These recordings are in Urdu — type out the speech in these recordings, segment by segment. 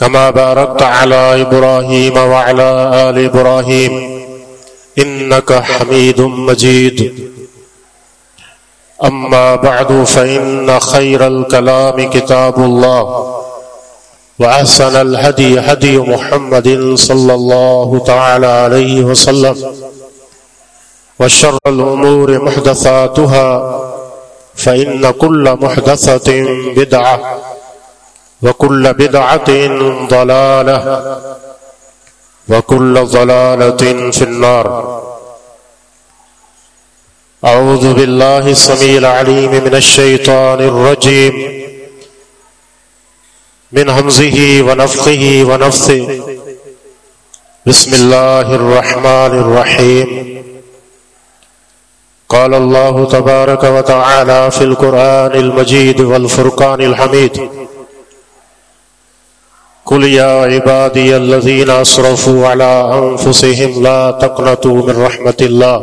كما باركت على إبراهيم وعلى آل إبراهيم إنك حميد مجيد. أما بعد، فإن خير الكلام كتاب الله وأحسن الهدي هدي محمد صلى الله تعالى عليه وسلم وشر الأمور محدثاتها فإن كل محدثة بدعة. وكل بدعة ضلالة، وكل ضلالة في النار. أعوذ بالله السميع العليم من الشيطان الرجيم. من همزه ونفخه ونفثه. بسم الله الرحمن الرحيم. قال الله تبارك وتعالى في القرآن المجيد والفرقان الحميد. قل يا عبادي الذين أسرفوا على أنفسهم لا تقنطوا من رحمة الله.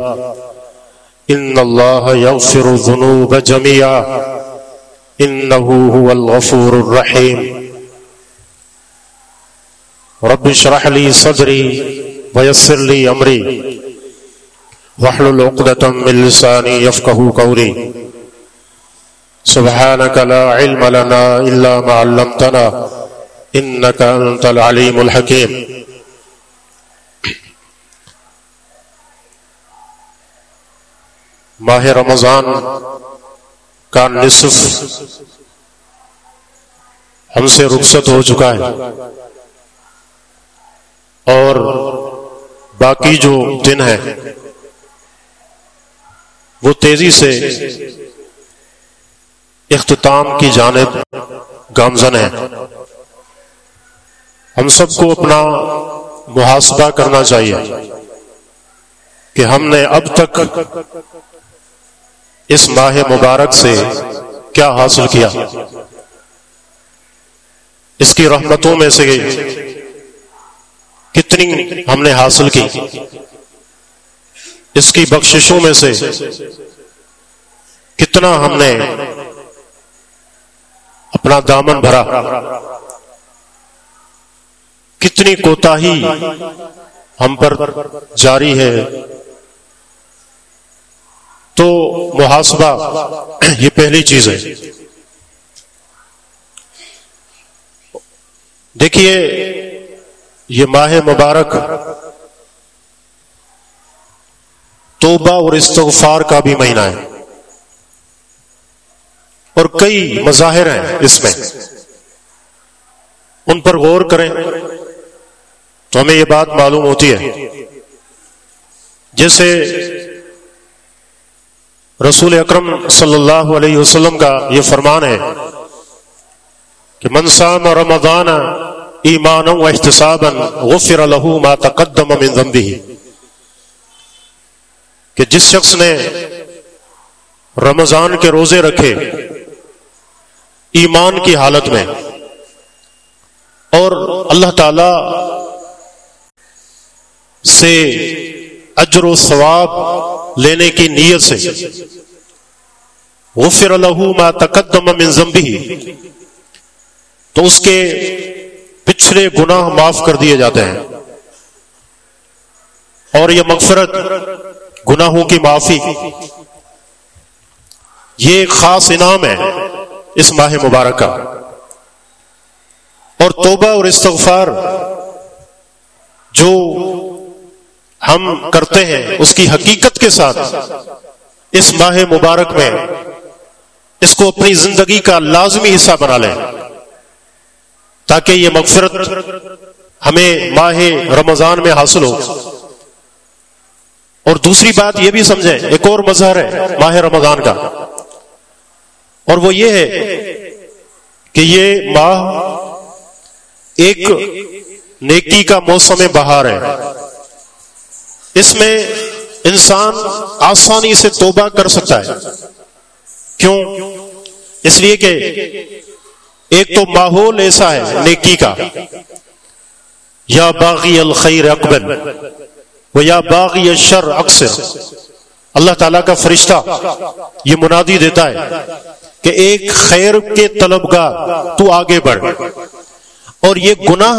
إن الله يغفر الذنوب جميعا. إنه هو الغفور الرحيم. رب اشرح لي صدري ويسر لي أمري. واحلل عقدة من لساني يفقه قولي. سبحانك لا علم لنا إلا ما علمتنا. إنك أنت العليم الحكيم. ماہ رمضان کا نصف ہم سے رخصت ہو چکا ہے اور باقی جو دن ہے وہ تیزی سے اختتام کی جانب گامزن ہے ہم سب کو اپنا محاسبہ کرنا چاہیے کہ ہم نے اب تک اس ماہ مبارک سے کیا حاصل کیا؟ اس کی رحمتوں میں سے کتنی ہم نے حاصل کی؟ اس کی بخششوں میں سے کتنا ہم نے اپنا دامن بھرا؟ کتنی کوتا ہی ہم پر جاری ہے۔ تو محاسبہ، یہ پہلی چیز ہے۔ دیکھیے، یہ ماہ مبارک توبہ اور استغفار کا بھی مہینہ ہے۔ اور کئی مظاہر ہیں اس میں۔ ان پر غور کریں۔ تو ہمیں یہ بات معلوم ہوتی ہے جیسے رسول اکرم صلی اللہ علیہ وسلم کا یہ فرمان ہے کہ منسام رمضان ایمان و احتساب غفر له ما تقدم من ذنبه. کہ جس شخص نے رمضان کے روزے رکھے ایمان کی حالت میں اور اللہ تعالی سے اجر و ثواب لینے کی نیت سے۔ غفر له ما تقدم من ذنبه تو اس کے پچھلے گناہ معاف کر دیے جاتے ہیں۔ اور یہ مغفرت گناہوں کی معافی۔ یہ ایک خاص انعام ہے اس ماہ مبارک کا۔ اور توبہ اور استغفار جو ہم کرتے ہیں اس کی حقیقت کے ساتھ۔ اس ماہ مبارک میں اس کو اپنی زندگی کا لازمی حصہ بنا لیں۔ تاکہ یہ مغفرت ہمیں ماہ رمضان میں حاصل ہو۔ اور دوسری بات یہ بھی سمجھیں، ایک اور مظہر ہے ماہ رمضان کا۔ اور وہ یہ ہے کہ یہ ماہ ایک نیکی کا موسم بہار ہے۔ اس میں انسان آسانی سے توبہ کر سکتا ہے۔ کیوں؟ اس لیے کہ ایک تو ماحول ایسا ہے نیکی کا۔ یا باغی الخیر اکبر وہ یا باغی الشر اکثر۔ اللہ تعالیٰ کا فرشتہ یہ منادی دیتا ہے کہ ایک خیر کے طلبگار تو آگے بڑھ۔ اور یہ گناہ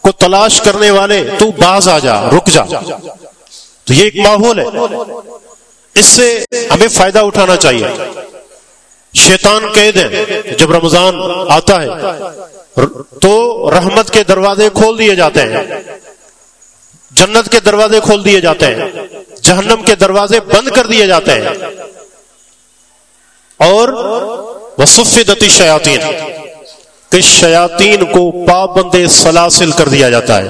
کو تلاش کرنے والے، تو باز آ جا، رک جا۔ تو یہ ایک ماحول ہے۔ اس سے ہمیں فائدہ اٹھانا چاہیے۔ شیطان کہہ دیں جب رمضان آتا ہے، تو رحمت کے دروازے کھول دیے جاتے ہیں۔ جنت کے دروازے کھول دیے جاتے ہیں۔ جہنم کے دروازے بند کر دیے جاتے ہیں۔ اور وصفدتی شیاطین کہ شیاطین کو پابند سلاسل کر دیا جاتا ہے،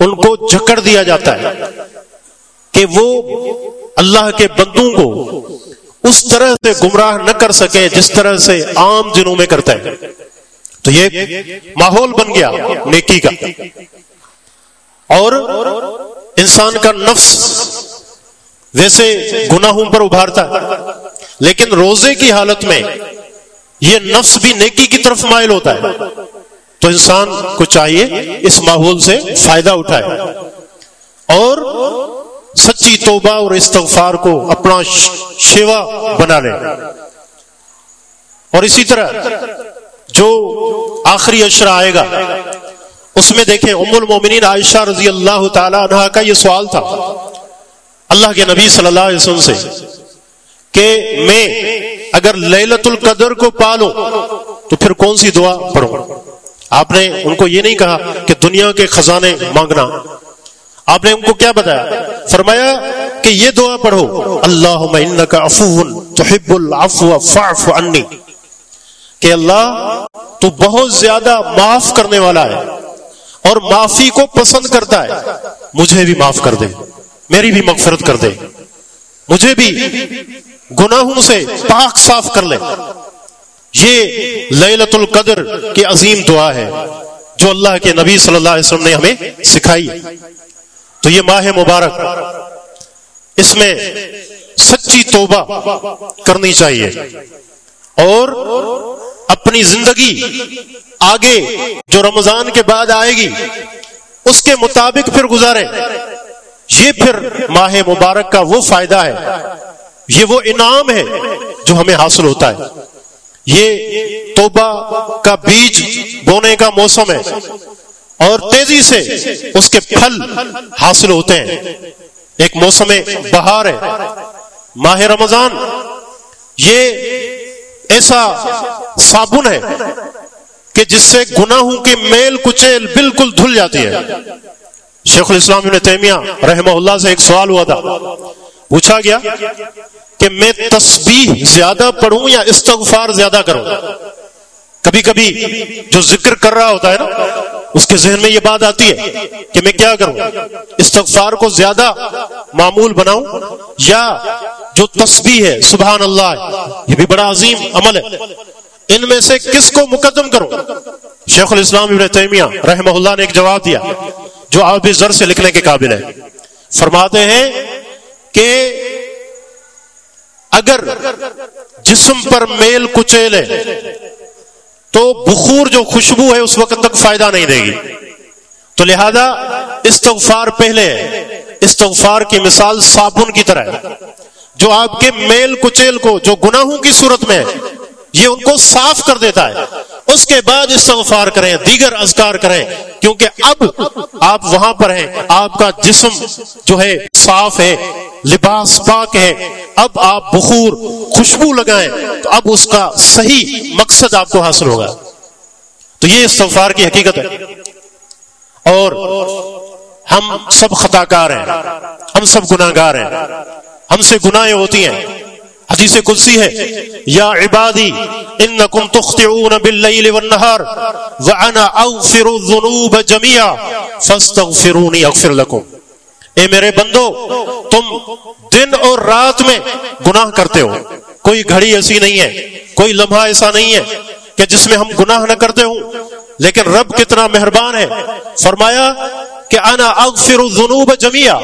ان کو جکڑ دیا جاتا ہے کہ وہ اللہ کے بندوں کو اس طرح سے گمراہ نہ کر سکے جس طرح سے عام دنوں میں کرتا ہے۔ تو یہ ماحول بن گیا نیکی کا۔ اور انسان کا نفس ویسے گناہوں پر ابھارتا ہے، لیکن روزے کی حالت میں یہ نفس بھی نیکی کی طرف مائل ہوتا ہے۔ تو انسان کو چاہیے اس ماحول سے فائدہ اٹھائے۔ اور سچی توبہ اور استغفار کو اپنا شیوا بنا لے۔ اور اسی طرح جو آخری اشرا آئے گا، اس میں دیکھیں ام المومنین عائشہ رضی اللہ تعالی عنہ کا یہ سوال تھا۔ اللہ کے نبی صلی اللہ علیہ وسلم سے کہ میں اگر لیلت القدر کو پالوں تو پھر کون سی دعا پڑھوں آپ نے ان کو یہ نہیں کہا کہ دنیا کے خزانے مانگنا۔ آپ نے ان کو کیا بتایا؟ فرمایا کہ یہ دعا پڑھو اللہ کا تحب العفو فاعف عنی کہ اللہ تو بہت زیادہ معاف کرنے والا ہے اور معافی کو پسند کرتا ہے۔ مجھے بھی معاف کر دے، میری بھی مغفرت کر دے۔ مجھے بھی گناہوں سے پاک صاف کر لے۔ یہ لیلت القدر کی عظیم دعا ہے جو اللہ کے نبی صلی اللہ علیہ وسلم نے ہمیں سکھائی۔ تو یہ ماہ مبارک اس میں سچی توبہ کرنی چاہیے اور اپنی زندگی آگے جو رمضان کے بعد آئے گی، اس کے مطابق پھر گزارے۔ یہ پھر ماہ مبارک کا وہ فائدہ ہے۔ یہ وہ انعام ہے جو ہمیں حاصل ہوتا ہے۔ یہ توبہ کا بیج بونے کا موسم ہے اور تیزی سے اس کے پھل حاصل ہوتے ہیں۔ ایک موسم بہار ہے۔ ماہ رمضان، یہ ایسا صابن ہے کہ جس سے گناہوں کے میل کچیل بالکل دھل جاتی ہے۔ شیخ الاسلام ابن تیمیہ رحمہ اللہ سے ایک سوال ہوا تھا۔ پوچھا گیا کہ میں تسبیح زیادہ پڑھوں یا استغفار زیادہ کروں؟ کبھی کبھی جو ذکر کر رہا ہوتا ہے نا، اس کے ذہن میں یہ بات آتی ہے کہ میں کیا کروں؟ استغفار کو زیادہ معمول بناؤں یا جو تسبیح ہے سبحان اللہ یہ بھی بڑا عظیم عمل ہے۔ ان میں سے کس کو مقدم کروں؟ شیخ الاسلام ابن تیمیہ رحمہ اللہ نے ایک جواب دیا جو آپ بھی زر سے لکھنے کے قابل ہے۔ فرماتے ہیں کہ اگر جسم پر میل کچیل ہے تو بخور جو خوشبو ہے اس وقت تک فائدہ نہیں دے گی۔ تو لہذا استغفار پہلے ہے۔ استغفار کی مثال صابن کی طرح ہے۔ جو آپ کے میل کچیل کو، جو گناہوں کی صورت میں ہے، یہ ان کو صاف کر دیتا ہے۔ اس کے بعد استغفار کریں، دیگر اذکار کریں۔ کیونکہ اب آپ وہاں پر ہیں، آپ کا جسم جو ہے صاف ہے۔ لباس پاک ہے، اب آپ بخور، خوشبو لگائیں تو اب اس کا صحیح مقصد آپ کو حاصل ہوگا۔ تو یہ استغفار کی حقیقت ہے۔ اور ہم سب خطا کار ہیں، ہم سب گناہ گار ہیں، ہم سے گناہیں ہوتی ہیں۔ حدیث قدسی ہے، یا عبادی، انکم تخطئون باللیل والنہار وانا اغفر الذنوب جميعا فاستغفرونی اغفر لکم۔ اے میرے بندو، تم دن اور رات میں گناہ کرتے ہو۔ کوئی گھڑی ایسی نہیں ہے، کوئی لمحہ ایسا نہیں ہے کہ جس میں ہم گناہ نہ کرتے ہوں۔ لیکن رب کتنا مہربان ہے۔ فرمایا کہ انا اغفر الذنوب جميعا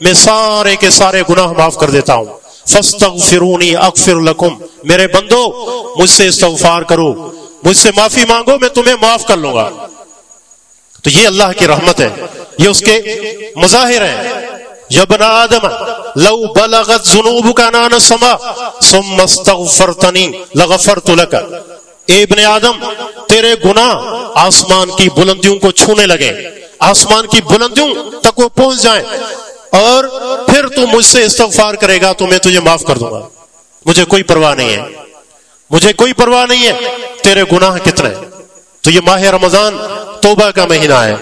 میں سارے کے سارے گناہ معاف کر دیتا ہوں۔ فاستغفرونی، اغفر لکم۔ میرے بندو، مجھ سے استغفار کرو۔ مجھ سے معافی مانگو، میں تمہیں معاف کر لوں گا۔ تو یہ اللہ کی رحمت ہے۔ یہ اس کے مظاہر ہیں۔ یبن آدم، لو بلغت ذنوب کا نان سما ثم لغفرت لك اے ابن آدم، تیرے گناہ آسمان کی بلندیوں کو چھونے لگے۔ آسمان کی بلندیوں تک وہ پہنچ جائیں۔ اور پھر تو مجھ سے استغفار کرے گا، تو میں تجھے معاف کر دوں گا۔ مجھے کوئی پرواہ نہیں ہے۔ مجھے کوئی پرواہ نہیں ہے۔ تیرے گناہ کتنے تو یہ ماہ رمضان توبہ کا مہینہ ہے،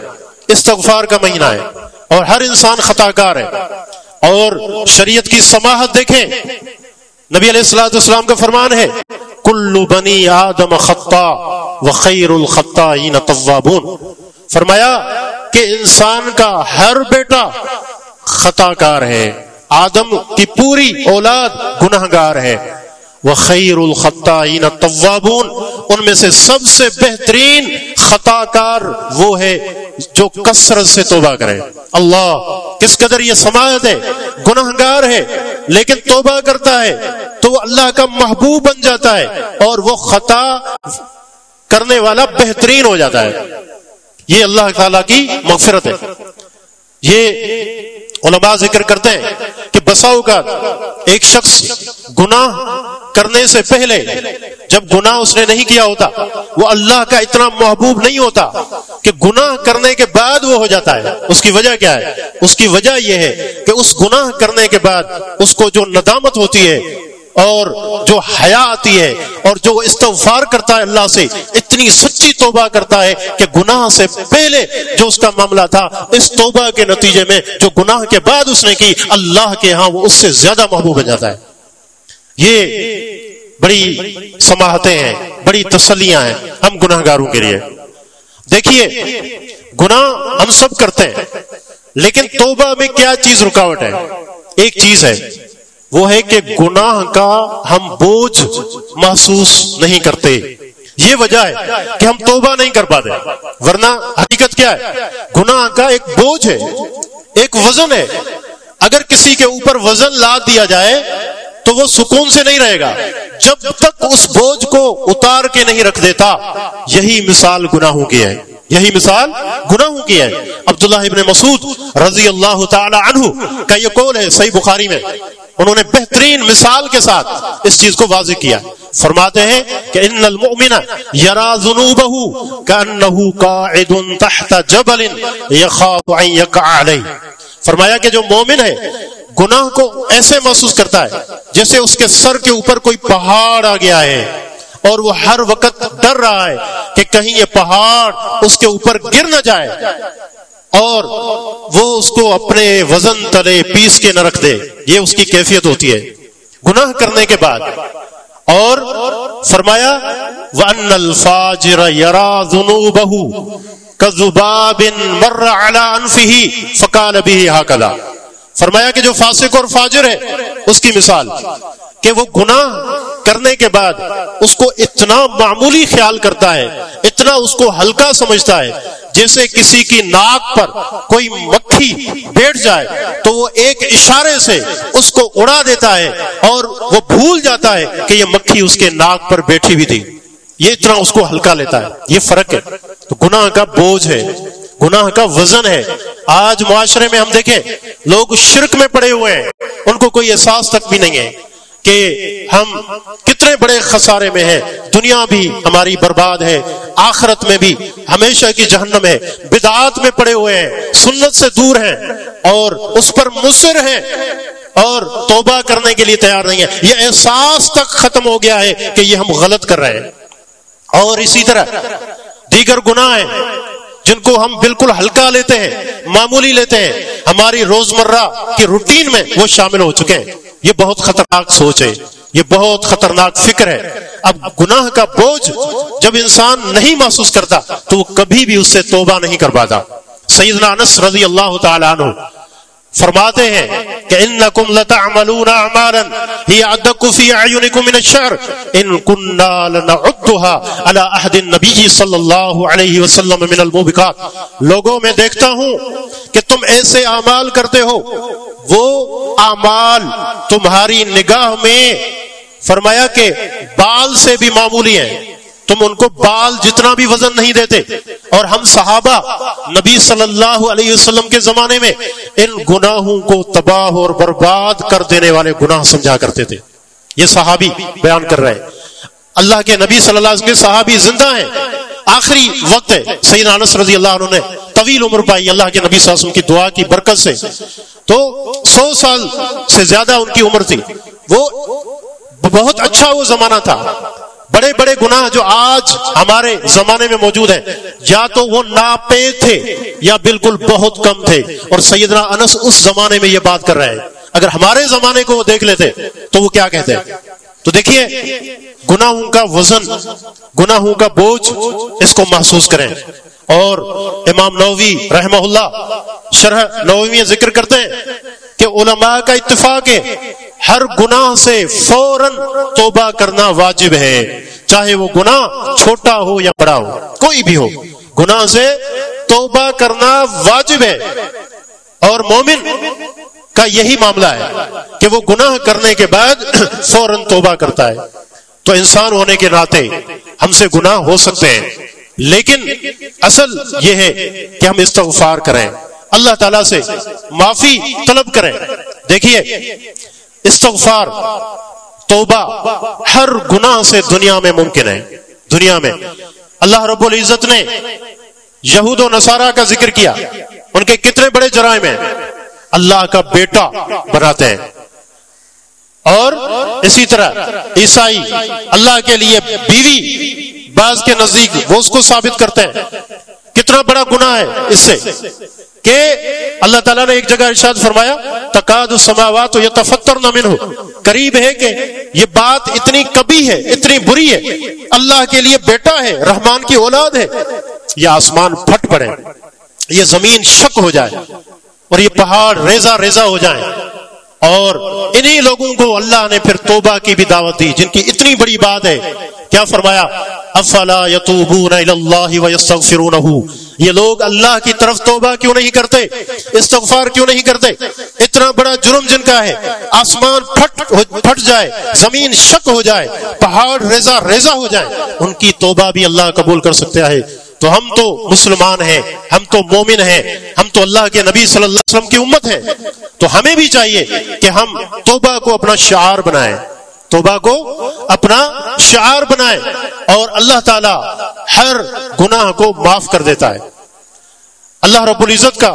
استغفار کا مہینہ ہے اور ہر انسان خطا کار ہے۔ اور شریعت کی سماحت دیکھیں، نبی علیہ السلاۃ السلام کا فرمان ہے، کلو بنی آدم خطا و خیر الخطا فرمایا کہ انسان کا ہر بیٹا خطا کار ہے، آدم کی پوری اولاد گناہ گار ہے۔ وہ خیر الخطین طوابون۔ ان میں سے سب سے بہترین خطا کار وہ ہے جو کثرت سے توبہ کرے۔ اللہ کس قدر یہ سماعت ہے گناہ گار ہے، لیکن توبہ کرتا ہے، تو وہ اللہ کا محبوب بن جاتا ہے اور وہ خطا کرنے والا بہترین ہو جاتا ہے۔ یہ اللہ تعالی کی مغفرت ہے۔ یہ علماء ذکر کرتے ہیں کہ بساؤ کا ایک شخص گناہ کرنے سے پہلے جب گناہ اس نے نہیں کیا ہوتا، وہ اللہ کا اتنا محبوب نہیں ہوتا کہ گناہ کرنے کے بعد وہ ہو جاتا ہے۔ اس کی وجہ کیا ہے؟ اس کی وجہ یہ ہے کہ اس گناہ کرنے کے بعد اس کو جو ندامت ہوتی ہے اور جو حیا آتی ہے اور جو استغفار کرتا ہے اللہ سے، اتنی سچی توبہ کرتا ہے کہ گناہ سے پہلے جو اس کا معاملہ تھا، اس توبہ کے نتیجے میں جو گناہ کے بعد اس نے کی، اللہ کے ہاں وہ اس سے زیادہ محبوب بن جاتا ہے۔ یہ بڑی سماہتیں ہیں، بڑی تسلیاں ہیں ہم گناہ گاروں کے لیے۔ دیکھیے، گناہ ہم سب کرتے ہیں، لیکن توبہ میں کیا چیز رکاوٹ ہے؟ ایک چیز ہے۔ وہ ہے کہ گناہ کا ہم بوجھ محسوس نہیں کرتے۔ یہ وجہ ہے کہ ہم توبہ نہیں کر پاتے۔ ورنہ حقیقت کیا ہے؟ گناہ کا ایک بوجھ ہے، ایک وزن ہے۔ اگر کسی کے اوپر وزن لا دیا جائے تو وہ سکون سے نہیں رہے گا۔ جب تک اس بوجھ کو اتار کے نہیں رکھ دیتا، یہی مثال گناہوں کی ہے۔ یہی مثال گناہوں کی ہے۔ عبداللہ ابن مسعود رضی اللہ تعالی عنہ کا یہ قول ہے صحیح بخاری میں۔ انہوں نے بہترین مثال کے ساتھ اس چیز کو واضح کیا۔ فرماتے ہیں کہ ان المؤمن یرا ذنوبه كانه قاعد تحت جبل يخاف ان يقع عليه فرمایا کہ جو مومن ہے، گناہ کو ایسے محسوس کرتا ہے جیسے اس کے سر کے اوپر کوئی پہاڑ آ گیا ہے۔ اور وہ ہر وقت ڈر رہا ہے کہ کہیں یہ پہاڑ اس کے اوپر گر نہ جائے اور وہ اس کو اپنے وزن تلے پیس کے نہ رکھ دے۔ یہ اس کی کیفیت ہوتی ہے۔ گناہ کرنے کے بعد۔ اور فرمایا، وَأَنَّ الْفَاجِرَ يَرَا ذُنُوبَهُ كَذُبَابٍ مَرَّ فَقَالَ بِهِ هَكَذَا۔ فرمایا کہ جو فاسق اور فاجر ہے، اس کی مثال۔ کہ وہ گناہ کرنے کے بعد اس کو اتنا معمولی خیال کرتا ہے، اتنا اس کو ہلکا سمجھتا ہے، جیسے کسی کی ناک پر کوئی مکھی بیٹھ جائے تو وہ ایک اشارے سے اس کو اڑا دیتا ہے اور وہ بھول جاتا ہے کہ یہ مکھی اس کے ناک پر بیٹھی بھی تھی۔ یہ اتنا اس کو ہلکا لیتا ہے۔ یہ فرق ہے۔ تو گناہ کا بوجھ ہے، گناہ کا وزن ہے۔ آج معاشرے میں ہم دیکھیں، لوگ شرک میں پڑے ہوئے ہیں۔ ان کو کوئی احساس تک بھی نہیں ہے۔ کہ ہم کتنے بڑے خسارے میں ہیں، دنیا بھی ہماری برباد ہے، آخرت میں بھی ہمیشہ کی جہنم ہے، بدعات میں پڑے ہوئے ہیں، سنت سے دور ہیں اور اس پر مصر ہیں اور توبہ کرنے کے لیے تیار نہیں ہے یہ احساس تک ختم ہو گیا ہے کہ یہ ہم غلط کر رہے ہیں۔ اور اسی طرح دیگر گناہ ہیں جن کو ہم بالکل ہلکا لیتے ہیں، معمولی لیتے ہیں۔ ہماری روزمرہ کی روٹین میں وہ شامل ہو چکے ہیں۔ یہ بہت خطرناک سوچ ہے، یہ بہت خطرناک فکر ہے۔ اب گناہ کا بوجھ جب انسان نہیں محسوس کرتا، تو وہ کبھی بھی اس سے توبہ نہیں کر پاتا۔ سیدنا انس رضی اللہ تعالیٰ عنہ فرماتے ہیں کہ انکم لتعملون اعمالا هي ادق في اعينكم من الشر ان كنا لنعدها على عهد النبي صلی اللہ علیہ وسلم من الموبقات۔ لوگوں میں دیکھتا ہوں کہ تم ایسے اعمال کرتے ہو، وہ اعمال تمہاری نگاہ میں فرمایا کہ بال سے بھی معمولی ہیں۔ تم ان کو بال جتنا بھی وزن نہیں دیتے اور ہم صحابہ نبی صلی اللہ علیہ وسلم کے زمانے میں ان گناہوں کو تباہ اور برباد کر دینے والے گناہ سمجھا کرتے تھے۔ یہ صحابی بیان کر رہے ہیں۔ اللہ کے نبی صلی اللہ علیہ وسلم کے صحابی زندہ ہیں۔ آخری وقت ہے۔ سید انس رضی اللہ عنہ نے طویل عمر پائی اللہ کے نبی صلی اللہ علیہ وسلم کی دعا کی برکت سے۔ تو سو سال سے زیادہ ان کی عمر تھی۔ وہ بہت اچھا وہ زمانہ تھا۔ بڑے بڑے گناہ جو آج ہمارے زمانے میں موجود ہیں، یا تو وہ ناپے تھے یا بالکل بہت کم تھے۔ اور سیدنا انس اس زمانے میں یہ بات کر رہے ہیں۔ اگر ہمارے زمانے کو وہ دیکھ لیتے تو وہ کیا کہتے ہیں؟ تو دیکھیے، گناہوں کا وزن، گناہوں کا بوجھ اس کو محسوس کریں۔ اور امام نووی رحمہ اللہ شرح نووی میں ذکر کرتے ہیں کہ علماء کا اتفاق ہے ہر گناہ سے فوراً توبہ کرنا واجب ہے۔ چاہے وہ گناہ چھوٹا ہو یا بڑا ہو، کوئی بھی ہو۔ گناہ سے توبہ کرنا واجب ہے۔ اور مومن کا یہی معاملہ ہے کہ وہ گناہ کرنے کے بعد فوراً توبہ کرتا ہے۔ تو انسان ہونے کے ناطے ہم سے گناہ ہو سکتے ہیں۔ لیکن اصل یہ ہے کہ ہم استغفار کریں۔ اللہ تعالی سے معافی طلب کریں۔ دیکھیے استغفار، توبہ ہر گناہ سے دنیا میں ممکن ہے، دنیا میں۔ اللہ رب العزت نے یہود و نصارہ کا ذکر کیا، ان کے کتنے بڑے جرائم ہیں۔ اللہ کا بیٹا بناتے ہیں۔ اور اسی طرح عیسائی اللہ کے لیے بیوی بعض کے نزدیک وہ اس کو ثابت کرتے ہیں۔ کتنا بڑا گناہ ہے اس سے کہ اللہ تعالیٰ نے ایک جگہ ارشاد فرمایا تقاد السماوات یا تفتر نہ من قریب ہے کہ یہ بات اتنی کبھی ہے، اتنی بری ہے۔ اللہ کے لیے بیٹا ہے، رحمان کی اولاد ہے۔ یہ آسمان پھٹ پڑے، یہ زمین شک ہو جائے اور یہ پہاڑ ریزا ریزا ہو جائیں۔ اور انہی لوگوں کو اللہ نے پھر توبہ کی بھی دعوت دی، جن کی اتنی بڑی بات ہے۔ کیا فرمایا؟ افلا یتوبون الی اللہ ویستغفرونہ یہ لوگ اللہ کی طرف توبہ کیوں نہیں کرتے؟ استغفار کیوں نہیں کرتے؟ اتنا بڑا جرم جن کا ہے، آسمان پھٹ پھٹ جائے، زمین شک ہو جائے، پہاڑ ریزا ریزا ہو جائے، ان کی توبہ بھی اللہ قبول کر سکتا ہے۔ تو ہم تو مسلمان ہیں، ہم تو مومن ہیں، ہم تو اللہ کے نبی صلی اللہ علیہ وسلم کی امت ہے تو ہمیں بھی چاہیے کہ ہم توبہ کو اپنا شعار بنائیں۔ توبہ کو اپنا شعار بنائیں اور اللہ تعالی ہر گناہ کو معاف کر دیتا ہے۔ اللہ رب العزت کا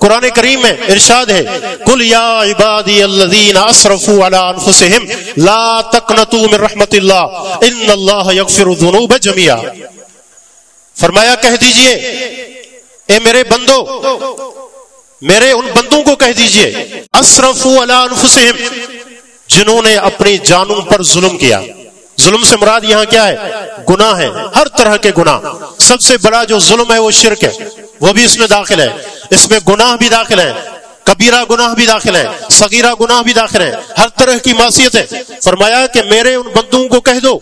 قرآن کریم میں ارشاد ہے کل یا عبادی الذین اسرفوا علی انفسہم لا تقنطوا من رحمت اللہ ان اللہ یغفر الذنوب جميعا۔ فرمایا، کہہ دیجیے، اے میرے بندو، میرے ان بندوں کو کہہ دیجیے اسرفوا علی انفسہم جنہوں نے اپنی جانوں پر ظلم کیا۔ ظلم سے مراد یہاں کیا ہے؟ گناہ ہے، ہر طرح کے گناہ۔ سب سے بڑا جو ظلم ہے وہ شرک ہے، وہ بھی اس میں داخل ہے۔ اس میں گناہ بھی داخل ہے، کبیرہ گناہ بھی داخل ہے، صغیرہ گناہ بھی داخل ہے، ہر طرح کی معصیت ہے۔ فرمایا کہ میرے ان بندوں کو کہہ دو،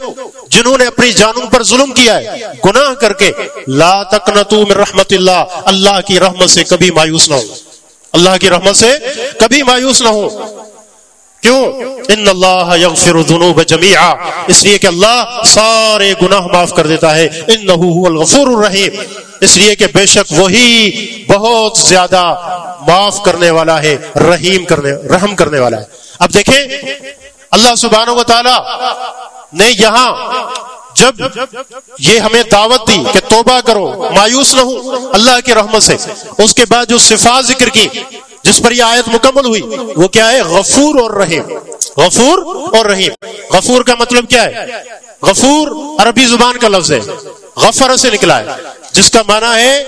جنہوں نے اپنی جانوں پر ظلم کیا ہے۔ گناہ کر کے، لا تقنطو من رحمت اللہ اللہ کی رحمت سے کبھی مایوس نہ ہو۔ اللہ کی رحمت سے کبھی مایوس نہ ہو۔ کیوں؟ ان اللہ یغفر الذنوب جميعا اس لیے کہ اللہ سارے گناہ معاف کر دیتا ہے۔ انه هو الغفور الرحیم۔ اس لیے کہ بے شک وہی بہت زیادہ معاف کرنے والا ہے، رحیم کرنے، رحم کرنے والا ہے۔ اب دیکھیں، اللہ سبحانہ و تعالی نے یہاں جب یہ ہمیں دعوت دی کہ توبہ کرو، مایوس نہ ہو، اللہ کی رحمت سے۔ اس کے بعد جو صفات ذکر کی جس پر یہ آیت مکمل ہوئی، وہ کیا ہے؟ غفور اور رحیم۔ غفور اور رحیم۔ غفور کا مطلب کیا ہے؟ غفور عربی زبان کا لفظ ہے۔ غفر سے نکلا ہے۔ جس کا معنی ہے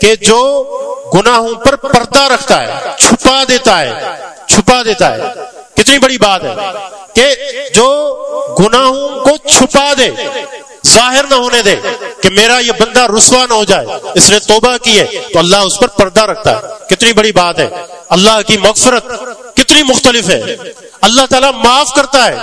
کہ جو گناہوں پر پردہ رکھتا ہے، چھپا دیتا ہے، چھپا دیتا ہے۔ کتنی بڑی بات ہے کہ جو گناہوں کو چھپا دے، ظاہر نہ ہونے دے کہ میرا یہ بندہ رسوا نہ ہو جائے، اس نے توبہ کی ہے، تو اللہ اس پر پردہ رکھتا ہے۔ کتنی بڑی بات ہے۔ اللہ کی مغفرت کتنی مختلف ہے۔ اللہ تعالیٰ معاف کرتا ہے۔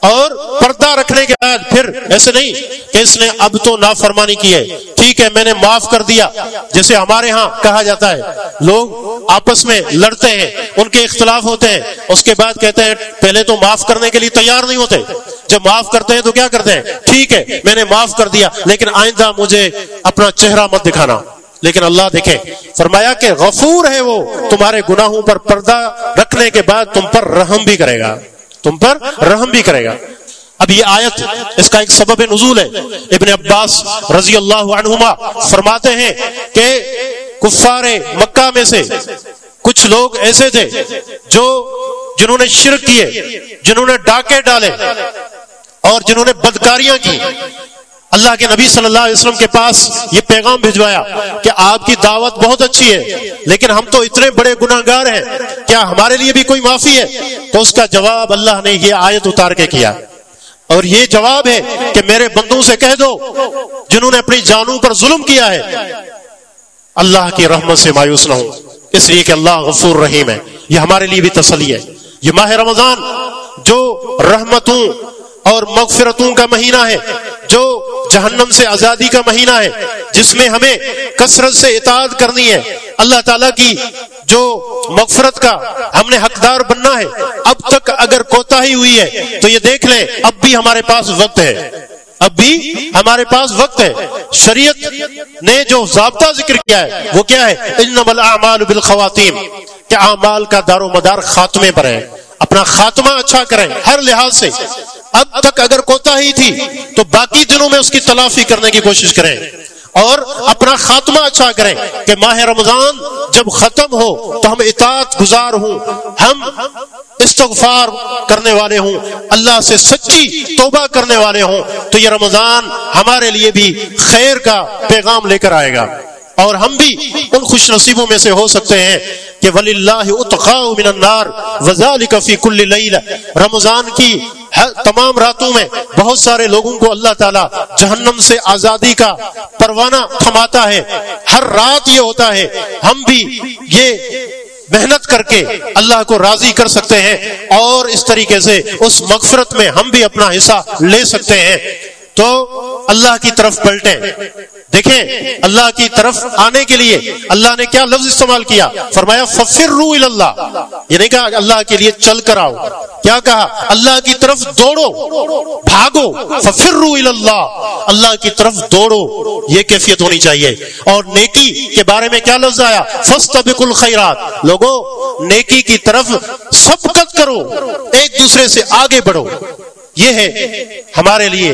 اور پردہ رکھنے کے بعد پھر ایسے نہیں کہ اس نے اب تو نافرمانی کی ہے۔ ٹھیک ہے، میں نے معاف کر دیا۔ جیسے ہمارے ہاں کہا جاتا ہے، لوگ آپس میں لڑتے ہیں، ان کے اختلاف ہوتے ہیں۔ اس کے بعد کہتے ہیں، پہلے تو معاف کرنے کے لیے تیار نہیں ہوتے۔ جب معاف کرتے ہیں تو کیا کرتے ہیں؟ ٹھیک ہے، میں نے معاف کر دیا، لیکن آئندہ مجھے اپنا چہرہ مت دکھانا۔ لیکن اللہ دیکھے، فرمایا کہ غفور ہے وہ، تمہارے گناہوں پر پردہ رکھنے کے بعد تم پر رحم بھی کرے گا۔ تم پر رحم بھی کرے گا۔ اب یہ آیت اس کا ایک سبب نزول ہے۔ ابن عباس رضی اللہ عنہما فرماتے ہیں کہ کفار مکہ میں سے کچھ لوگ ایسے تھے جو جنہوں نے شرک کیے، جنہوں نے ڈاکے ڈالے اور جنہوں نے بدکاریاں کی۔ اللہ کے نبی صلی اللہ علیہ وسلم کے پاس یہ پیغام بھجوایا کہ آپ کی دعوت بہت اچھی ہے، لیکن ہم تو اتنے بڑے گناہ گار ہیں، کیا ہمارے لیے بھی کوئی معافی ہے؟ تو اس کا جواب اللہ نے یہ آیت اتار کے کیا۔ اور یہ جواب ہے کہ میرے بندوں سے کہہ دو، جنہوں نے اپنی جانوں پر ظلم کیا ہے، اللہ کی رحمت سے مایوس نہ ہو۔ اس لیے کہ اللہ غفور رحیم ہے۔ یہ ہمارے لیے بھی تسلی ہے۔ یہ ماہ رمضان جو رحمتوں اور مغفرتوں کا مہینہ ہے، جو جہنم سے آزادی کا مہینہ ہے، جس میں ہمیں کثرت سے اطاعت کرنی ہے۔ اللہ تعالیٰ کی جو مغفرت کا ہم نے حقدار بننا ہے، اب تک اگر کوتا ہی ہوئی ہے، تو یہ دیکھ لیں، اب بھی ہمارے پاس وقت ہے۔ اب بھی ہمارے پاس وقت ہے۔ شریعت نے جو ضابطہ ذکر کیا ہے، وہ کیا ہے؟ انما الاعمال بالخواتیم۔ کہ اعمال کا دار و مدار خاتمے پر ہے۔ اپنا خاتمہ اچھا کریں، ہر لحاظ سے۔ اب تک اگر کوتا ہی تھی تو باقی دنوں میں اس کی تلافی کرنے کی کوشش کریں اور اپنا خاتمہ اچھا کریں کہ ماہ رمضان جب ختم ہو تو ہم اطاعت گزار ہوں، ہم استغفار کرنے والے ہوں، اللہ سے سچی توبہ کرنے والے ہوں، تو یہ رمضان ہمارے لیے بھی خیر کا پیغام لے کر آئے گا۔ اور ہم بھی ان خوش نصیبوں میں سے ہو سکتے ہیں کہ ولی اللہ من النار وزالک فی کل لیل رمضان کی تمام راتوں میں بہت سارے لوگوں کو اللہ تعالیٰ جہنم سے آزادی کا پروانہ تھماتا ہے۔ ہر رات یہ ہوتا ہے، ہم بھی یہ محنت کر کے اللہ کو راضی کر سکتے ہیں اور اس طریقے سے اس مغفرت میں ہم بھی اپنا حصہ لے سکتے ہیں۔ تو اللہ کی طرف پلٹیں دیکھیں، اللہ کی طرف آنے کے لیے اللہ نے کیا لفظ استعمال کیا؟ فرمایا ففر رو اللہ یہ نہیں کہا، اللہ کے لیے چل کر آؤ۔ کیا کہا؟ اللہ کی طرف دوڑو، بھاگو۔ ففر رو اللہ اللہ کی طرف دوڑو، یہ کیفیت ہونی چاہیے۔ اور نیکی کے بارے میں کیا لفظ آیا؟ فسٹ بالکل خیرات لوگوں نیکی کی طرف سبقت کرو، ایک دوسرے سے آگے بڑھو۔ یہ ہے ہمارے لیے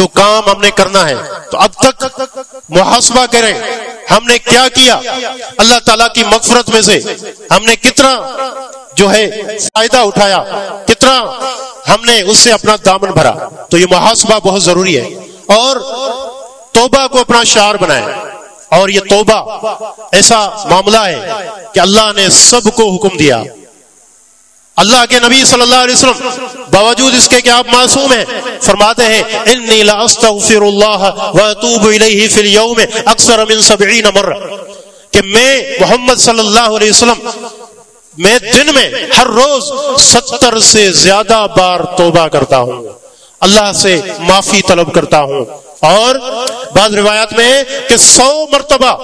جو کام ہم نے کرنا ہے، تو اب تک محاسبہ کریں، ہم نے کیا کیا؟ اللہ تعالیٰ کی مغفرت میں سے ہم نے کتنا جو ہے فائدہ اٹھایا، کتنا ہم نے اس سے اپنا دامن بھرا۔ تو یہ محاسبہ بہت ضروری ہے۔ اور توبہ کو اپنا شعر بنائے اور یہ توبہ ایسا معاملہ ہے کہ اللہ نے سب کو حکم دیا۔ اللہ کے نبی صلی اللہ علیہ وسلم باوجود اس کے کہ آپ معصوم ہیں، فرماتے ہیں انی لا استغفر اللہ واتوب الیہ فی اليوم اکثر من 70 مرہ کہ میں محمد صلی اللہ علیہ وسلم، میں دن میں ہر روز ستر سے زیادہ بار توبہ کرتا ہوں۔ اللہ سے معافی طلب کرتا ہوں۔ اور بعض روایات میں کہ سو مرتبہ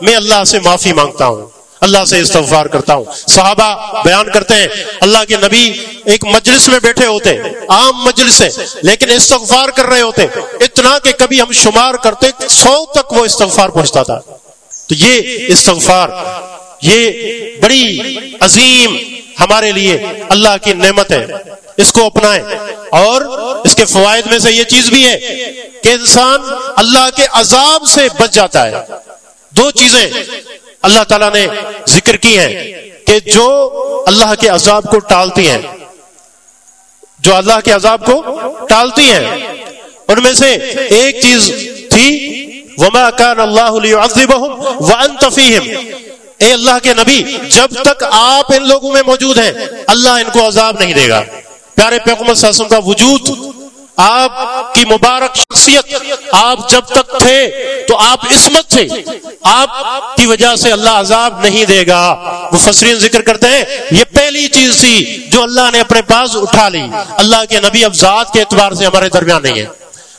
میں اللہ سے معافی مانگتا ہوں۔ اللہ سے استغفار کرتا ہوں۔ صحابہ بیان کرتے ہیں، اللہ کے نبی ایک مجلس میں بیٹھے ہوتے، عام مجلس سے لیکن استغفار کر رہے ہوتے۔ اتنا کہ کبھی ہم شمار کرتے، سو تک وہ استغفار پہنچتا تھا۔ تو یہ استغفار، یہ بڑی عظیم ہمارے لیے اللہ کی نعمت ہے۔ اس کو اپنائیں۔ اور اس کے فوائد میں سے یہ چیز بھی ہے کہ انسان اللہ کے عذاب سے بچ جاتا ہے۔ دو چیزیں اللہ تعالیٰ نے ذکر کی ہے کہ جو اللہ کے عذاب کو ٹالتی ہیں، جو اللہ کے عذاب کو ٹالتی ہیں، ان میں سے ایک چیز تھی، وما کان اللہ اے اللہ کے نبی، جب تک آپ ان لوگوں میں موجود ہیں، اللہ ان کو عذاب نہیں دے گا۔ پیارے پیغمبر کا وجود آپ کی مبارک شخصیت آپ جب تک تھے تو آپ عصمت تھے۔ آپ کی وجہ سے اللہ عذاب نہیں دے گا۔ وہ فسرین ذکر کرتے ہیں، یہ پہلی چیز تھی جو اللہ نے اپنے پاس اٹھا لی۔ اللہ کے نبی افزاد کے اعتبار سے ہمارے درمیان نہیں ہے۔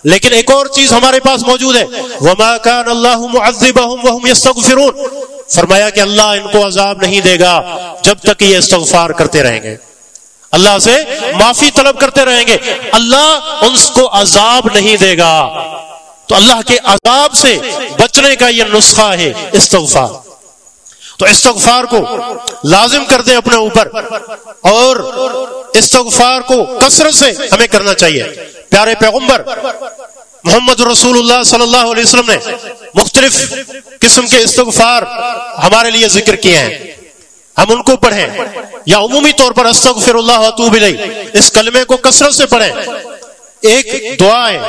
لیکن ایک اور چیز ہمارے پاس موجود ہے۔ وما كان اللہ معذبهم وهم يستغفرون۔ فرمایا کہ اللہ ان کو عذاب نہیں دے گا جب تک یہ استغفار کرتے رہیں گے۔ اللہ سے معافی طلب کرتے رہیں گے۔ اللہ ان کو عذاب نہیں دے گا۔ تو اللہ کے عذاب سے بچنے کا یہ نسخہ ہے استغفار۔ تو استغفار کو لازم کر دیں اپنے اوپر۔ اور استغفار کو کثرت سے ہمیں کرنا چاہیے۔ پیارے پیغمبر، محمد رسول اللہ صلی اللہ علیہ وسلم نے مختلف قسم کے استغفار ہمارے لیے ذکر کیے ہیں۔ ہم ان کو پڑھیں۔ یا عمومی طور پر استغفر اللہ اتوب الیہ۔ اس کلمے کو کثرت سے پڑھیں۔ ایک دعا ہے۔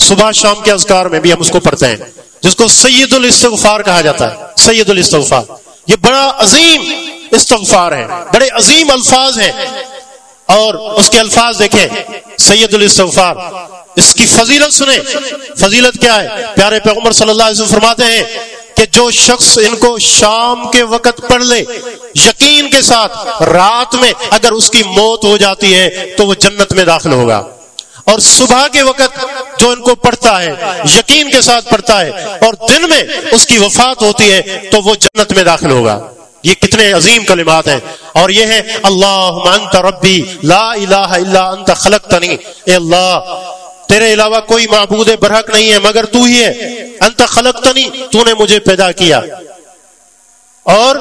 صبح شام کے اذکار میں بھی ہم اس کو پڑھتے ہیں۔ جس کو سید الاستغفار کہا جاتا ہے۔ سید الاستغفار یہ بڑا عظیم استغفار ہے۔ بڑے عظیم الفاظ ہیں۔ اور اس کے الفاظ دیکھیں۔ سید الاستغفار اس کی فضیلت سنیں۔ فضیلت کیا ہے؟ پیارے پیغمبر صلی اللہ علیہ وسلم فرماتے ہیں کہ جو شخص ان کو شام کے وقت پڑھ لے، یقین کے ساتھ رات میں اگر اس کی موت ہو جاتی ہے تو وہ جنت میں داخل ہوگا۔ اور صبح کے وقت جو ان کو پڑھتا ہے، یقین کے ساتھ پڑھتا ہے، اور دن میں اس کی وفات ہوتی ہے تو وہ جنت میں داخل ہوگا۔ یہ کتنے عظیم کلمات ہیں۔ اور یہ ہے اللہ انت ربی، لا الہ الا انت خلقتنی۔ اے اللہ تیرے علاوہ کوئی معبود برحق نہیں ہے، مگر تو ہی ہے۔ انت خلقتنی، تو نے مجھے پیدا کیا۔ اور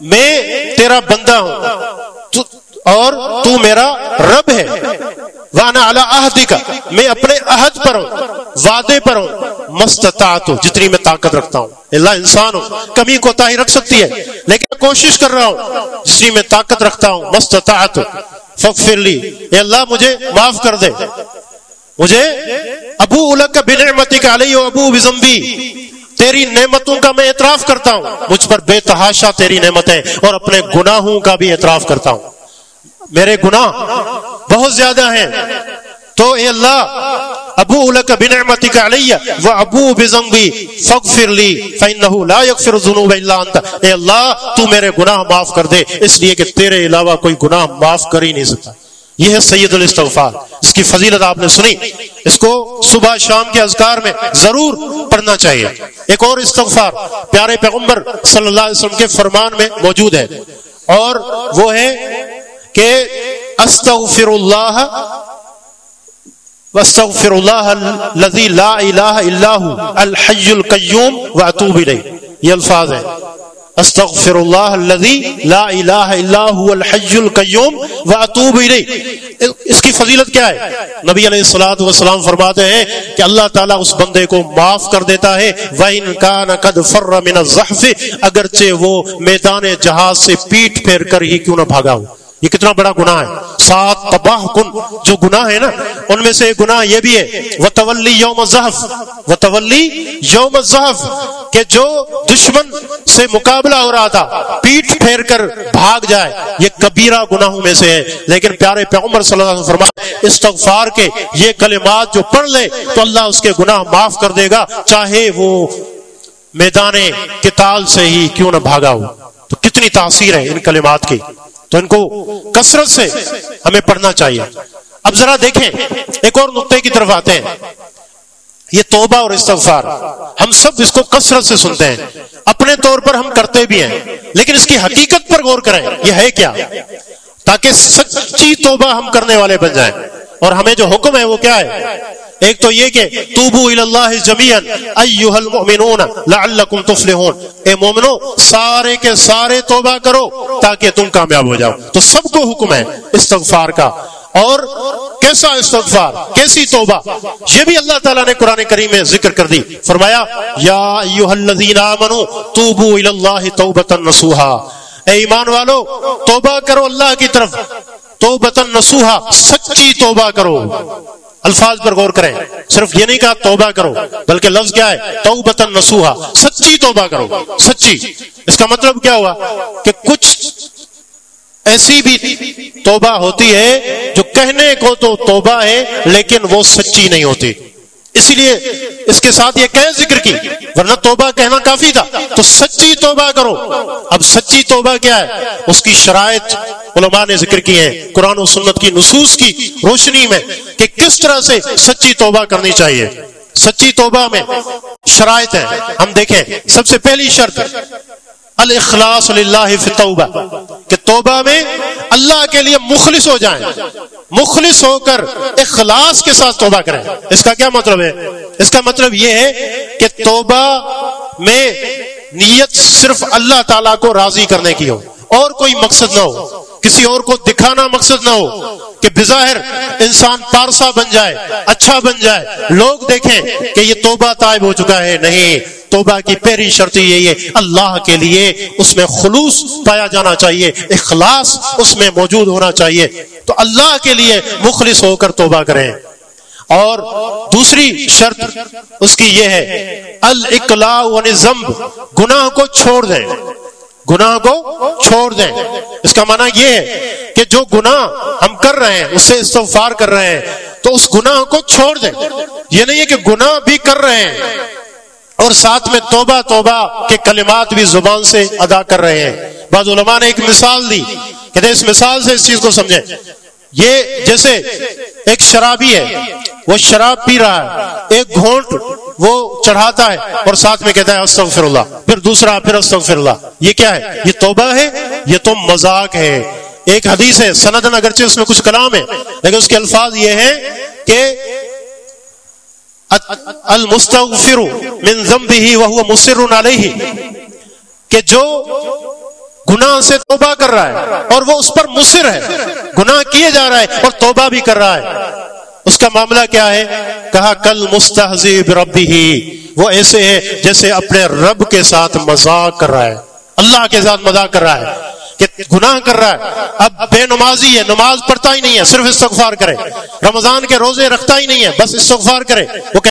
میں تیرا بندہ ہوں۔ اور تو میرا رب ہے۔ وانا اعلی عہدی کا میں اپنے عہد پر ہوں، وعدے پر ہوں۔ مستطاعت ہوں، جتنی میں طاقت رکھتا ہوں۔ اللہ انسان ہوں، کمی کو تاہی رکھ سکتی ہے، لیکن کوشش کر رہا ہوں، جتنی میں طاقت رکھتا ہوں، مستطاعت فغفر لی اے اللہ مجھے معاف کر دے۔ مجھے ابو الگ کا بنعمتی کا علی ابو بزمبی تیری نعمتوں کا میں اعتراف کرتا ہوں۔ مجھ پر بے تحاشا تیری نعمتیں اور اپنے گناہوں کا بھی اعتراف کرتا ہوں۔ میرے گناہ بہت زیادہ ہیں۔ تو اے اللہ، ابو الک بنعمتی کا علیہ و ابو بزنبی فغفر لی فإنه لا يغفر الذنوب الا انت۔ اے اللہ، تو میرے گناہ معاف کر دے۔ اس لیے کہ تیرے علاوہ کوئی گناہ معاف کر ہی نہیں سکتا۔ یہ ہے سید الاستغفار۔ اس کی فضیلت آپ نے سنی۔ اس کو صبح شام کے اذکار میں ضرور پڑھنا چاہیے۔ ایک اور استغفار پیارے پیغمبر صلی اللہ علیہ وسلم کے فرمان میں موجود ہے۔ اور وہ ہے کہ استغفر اللہ واستغفر اللہ الذي لا الہ الا هو الحي القیوم واتوب الیہ۔ یہ الفاظ ہیں۔ استغفر اللہ الذي لا الہ الا هو الحي القیوم واتوب الیہ۔ اس کی فضیلت کیا ہے؟ نبی علیہ الصلوۃ والسلام فرماتے ہیں کہ اللہ تعالی اس بندے کو معاف کر دیتا ہے۔ وان کان قد فر من الزحف، اگرچہ وہ میدان جہاز سے پیٹ پھیر کر ہی کیوں نہ بھاگا ہو۔ یہ کتنا بڑا گناہ ہے۔ سات تباہ کن، جو گناہ ہے نا، ان میں سے ایک گناہ یہ بھی ہے۔ وہ تولی یوم ظہف وہ تولی یوم ظہف کہ جو دشمن سے مقابلہ ہو رہا تھا، پیٹ پھیر کر بھاگ جائے، یہ کبیرہ گناہوں میں سے ہے۔ لیکن پیارے پیغمبر صلی اللہ علیہ وسلم فرمائے استغفار کے یہ کلمات جو پڑھ لے، تو اللہ اس کے گناہ معاف کر دے گا۔ چاہے وہ میدان کتال سے ہی کیوں نہ بھاگا ہو۔ تو کتنی تاثیر ہے ان کلمات کی۔ تو ان کو کثرت سے ہمیں پڑھنا چاہیے۔ اب ذرا دیکھیں، ایک اور نقطے کی طرف آتے ہیں۔ یہ توبہ اور استغفار، ہم سب اس کو کثرت سے سنتے ہیں۔ اپنے طور پر ہم کرتے بھی ہیں، لیکن اس کی حقیقت پر غور کریں، یہ ہے کیا؟ تاکہ سچی توبہ ہم کرنے والے بن جائیں۔ اور ہمیں جو حکم ہے وہ کیا ہے؟ ایک تو یہ کہ توبو اللہ جمیعن ایوہ المؤمنون لعلکم تفلحون۔ اے مومنو، سارے کے سارے توبہ کرو تاکہ تم کامیاب ہو جاؤ۔ تو سب کو حکم ہے استغفار کا۔ اور کیسا استغفار؟ کیسی توبہ؟ یہ بھی اللہ تعالیٰ نے قرآن کریم میں ذکر کر دی۔ فرمایا، یا ایوہ الذین آمنوا توبو اللہ توبتا نصوحا۔ اے ایمان والو، توبہ کرو اللہ کی طرف۔ توبتا نسوہا سچی توبہ کرو۔ الفاظ پر غور کریں، صرف یہ نہیں کہا توبہ کرو، بلکہ لفظ کیا ہے؟ توبتن نسوہا سچی توبہ کرو، سچی۔ اس کا مطلب کیا ہوا؟ کہ کچھ ایسی بھی توبہ ہوتی ہے جو کہنے کو تو توبہ ہے، لیکن وہ سچی نہیں ہوتی۔ اسی لیے اس کے ساتھ یہ کہیں ذکر کی، ورنہ توبہ کہنا کافی تھا۔ تو سچی توبہ کرو۔ اب سچی توبہ کیا ہے؟ اس کی شرائط علماء نے ذکر کی ہے قرآن و سنت کی نصوص کی روشنی میں کہ کس طرح سے سچی توبہ کرنی چاہیے۔ سچی توبہ میں شرائط ہے ہم دیکھیں، سب سے پہلی شرط، الاخلاص للہ فی توبہ کہ توبہ میں اللہ کے لیے مخلص ہو جائیں۔ مخلص ہو کر اخلاص کے ساتھ توبہ کریں۔ اس کا کیا مطلب ہے؟ اس کا مطلب یہ ہے کہ توبہ میں نیت صرف اللہ تعالی کو راضی کرنے کی ہو، اور کوئی مقصد نہ ہو۔ کسی اور کو دکھانا مقصد نہ ہو کہ بظاہر انسان پارسا بن جائے اچھا بن جائے۔ لوگ دیکھیں کہ یہ توبہ طائب ہو چکا ہے، نہیں۔ توبہ کی پہلی شرط یہی ہے، اللہ کے لیے اس میں خلوص پایا جانا چاہیے، اخلاص اس میں موجود ہونا چاہیے۔ تو اللہ کے لیے مخلص ہو کر توبہ کریں۔ اور دوسری شرط اس کی یہ ہے الاقلاع ضمب گناہ کو چھوڑ دیں۔ گناہ کو چھوڑ دیں۔ اس کا معنی یہ ہے کہ جو گناہ ہم کر رہے ہیں، اس سے استغفار کر رہے ہیں، تو اس گناہ کو چھوڑ دیں۔ یہ نہیں ہے کہ گناہ بھی کر رہے ہیں۔ اور ساتھ میں توبہ توبہ کے کلمات بھی زبان سے ادا کر رہے ہیں۔ بعض علماء نے ایک مثال دی کہ اس مثال سے اس چیز کو سمجھیں۔ یہ جیسے ایک شرابی ہے، وہ شراب پی رہا ہے، ایک گھونٹ وہ چڑھاتا ہے اور ساتھ میں کہتا ہے استغفر اللہ پھر دوسرا، پھر استغفر اللہ یہ کیا ہے؟ یہ توبہ ہے، یہ تو مذاق ہے۔ ایک حدیث ہے سندن اگرچہ اس میں کچھ کلام ہے لیکن اس کے الفاظ یہ ہیں کہ المستغفر من ذنبه وهو مصر علیہ کہ جو گناہ سے توبہ کر رہا ہے اور وہ اس پر مصر ہے، گناہ کیے جا رہا ہے اور توبہ بھی کر رہا ہے۔ اس کا معاملہ کیا ہے؟ کہا، کل مستحزب ربی ہی وہ ایسے ہے جیسے اپنے رب کے ساتھ مذاق کر رہا ہے، اللہ کے ساتھ مذاق کر رہا ہے۔ کہ گناہ کر رہا ہے۔ اب بے نمازی ہے، نماز پڑھتا ہی نہیں ہے، صرف استغفار کرے۔ رمضان کے روزے رکھتا ہی نہیں ہے، بس استغفار کرے۔ وہ